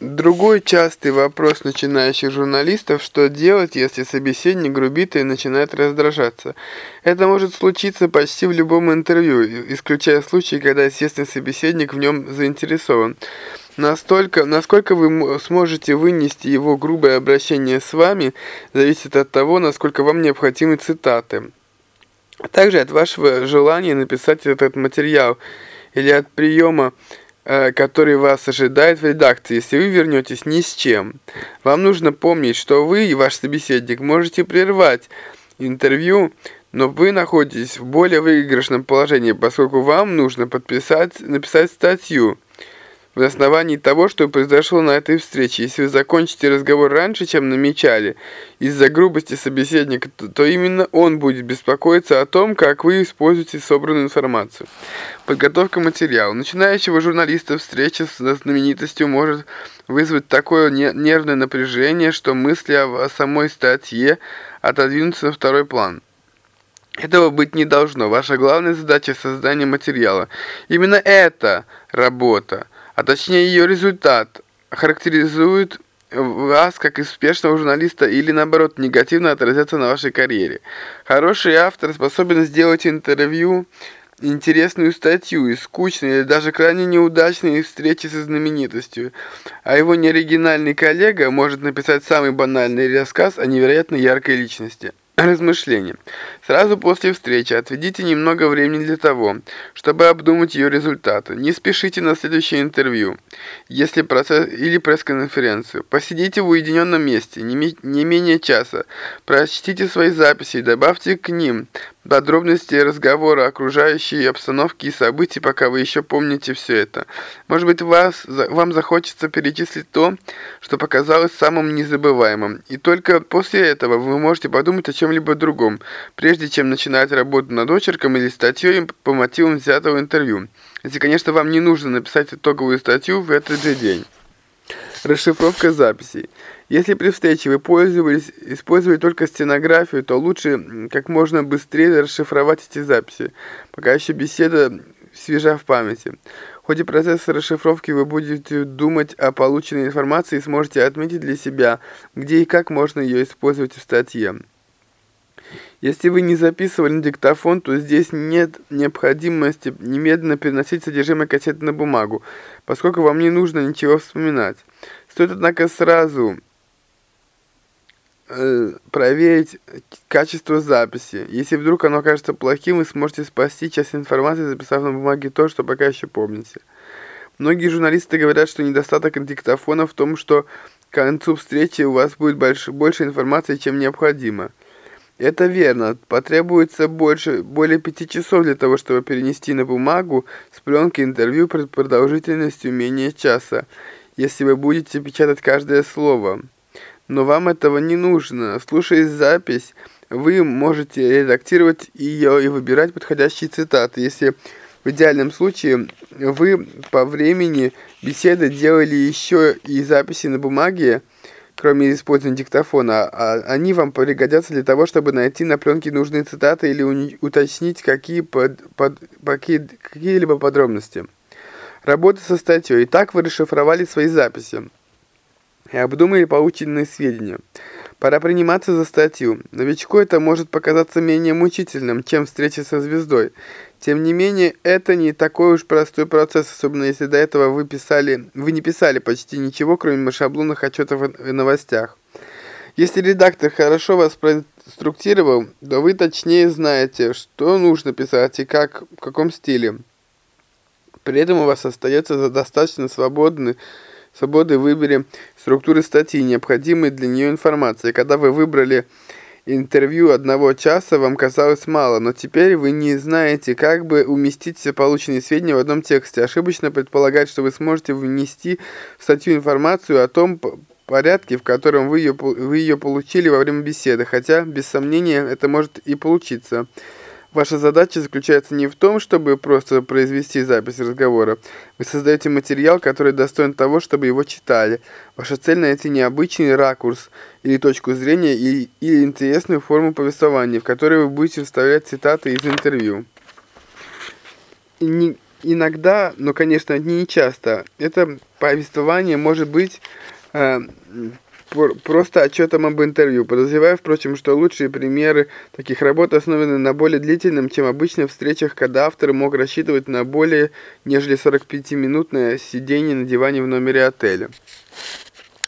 Другой частый вопрос начинающих журналистов, что делать, если собеседник грубит и начинает раздражаться. Это может случиться почти в любом интервью, исключая случаи, когда естественный собеседник в нем заинтересован. Настолько, насколько вы сможете вынести его грубое обращение с вами, зависит от того, насколько вам необходимы цитаты. Также от вашего желания написать этот материал или от приема который вас ожидает в редакции, если вы вернетесь ни с чем. Вам нужно помнить, что вы и ваш собеседник можете прервать интервью, но вы находитесь в более выигрышном положении, поскольку вам нужно подписать, написать статью в основании того, что произошло на этой встрече. Если вы закончите разговор раньше, чем намечали, из-за грубости собеседника, то именно он будет беспокоиться о том, как вы используете собранную информацию. Подготовка материала. Начинающего журналиста встреча с знаменитостью может вызвать такое нервное напряжение, что мысли о самой статье отодвинутся на второй план. Этого быть не должно. Ваша главная задача – создание материала. Именно эта работа – а точнее ее результат, характеризует вас как успешного журналиста или наоборот негативно отразится на вашей карьере. Хороший автор способен сделать интервью, интересную статью из скучной или даже крайне неудачной встречи со знаменитостью, а его неоригинальный коллега может написать самый банальный рассказ о невероятно яркой личности. Размышления. Сразу после встречи отведите немного времени для того, чтобы обдумать ее результаты. Не спешите на следующее интервью, если процесс или пресс-конференцию. Посидите в уединенном месте не, не менее часа. Прочтите свои записи и добавьте к ним подробности разговора, окружающей обстановки и событий, пока вы еще помните все это. Может быть, вас, вам захочется перечислить то, что показалось самым незабываемым. И только после этого вы можете подумать о чем-либо другом, прежде чем начинать работу над очерком или статьей по мотивам взятого интервью. Если, конечно, вам не нужно написать итоговую статью в этот же день. Расшифровка записей. Если при встрече вы пользовались, использовали только стенографию, то лучше как можно быстрее расшифровать эти записи, пока еще беседа свежа в памяти. В ходе процесса расшифровки вы будете думать о полученной информации и сможете отметить для себя, где и как можно ее использовать в статье. Если вы не записывали на диктофон, то здесь нет необходимости немедленно переносить содержимое кассеты на бумагу, поскольку вам не нужно ничего вспоминать. Стоит, однако, сразу Э, проверить качество записи. Если вдруг оно окажется плохим, вы сможете спасти часть информации, записав на бумаге то, что пока еще помните. Многие журналисты говорят, что недостаток диктофона в том, что к концу встречи у вас будет больше, больше информации, чем необходимо. Это верно. Потребуется больше, более пяти часов для того, чтобы перенести на бумагу с пленки интервью продолжительностью менее часа, если вы будете печатать каждое слово. Но вам этого не нужно. Слушая запись, вы можете редактировать ее и выбирать подходящие цитаты. Если в идеальном случае вы по времени беседы делали еще и записи на бумаге, кроме использования диктофона, а они вам пригодятся для того, чтобы найти на пленке нужные цитаты или уточнить какие под, под, какие, какие-либо подробности. Работа со статьей. Итак, вы расшифровали свои записи и обдумали полученные сведения. Пора приниматься за статью. Новичку это может показаться менее мучительным, чем встреча со звездой. Тем не менее, это не такой уж простой процесс, особенно если до этого вы писали, вы не писали почти ничего, кроме шаблонных отчетов о новостях. Если редактор хорошо вас проинструктировал, то вы точнее знаете, что нужно писать и как, в каком стиле. При этом у вас остается достаточно свободный свободы выборе структуры статьи, необходимой для нее информации. Когда вы выбрали интервью одного часа, вам казалось мало, но теперь вы не знаете, как бы уместить все полученные сведения в одном тексте. Ошибочно предполагать, что вы сможете внести в статью информацию о том порядке, в котором вы ее, вы ее получили во время беседы, хотя, без сомнения, это может и получиться. Ваша задача заключается не в том, чтобы просто произвести запись разговора. Вы создаете материал, который достоин того, чтобы его читали. Ваша цель найти необычный ракурс или точку зрения или, или интересную форму повествования, в которой вы будете вставлять цитаты из интервью. И не, иногда, но, конечно, не часто, это повествование может быть э, просто отчетом об интервью. Подозреваю, впрочем, что лучшие примеры таких работ основаны на более длительном, чем обычно встречах, когда автор мог рассчитывать на более нежели 45-минутное сидение на диване в номере отеля.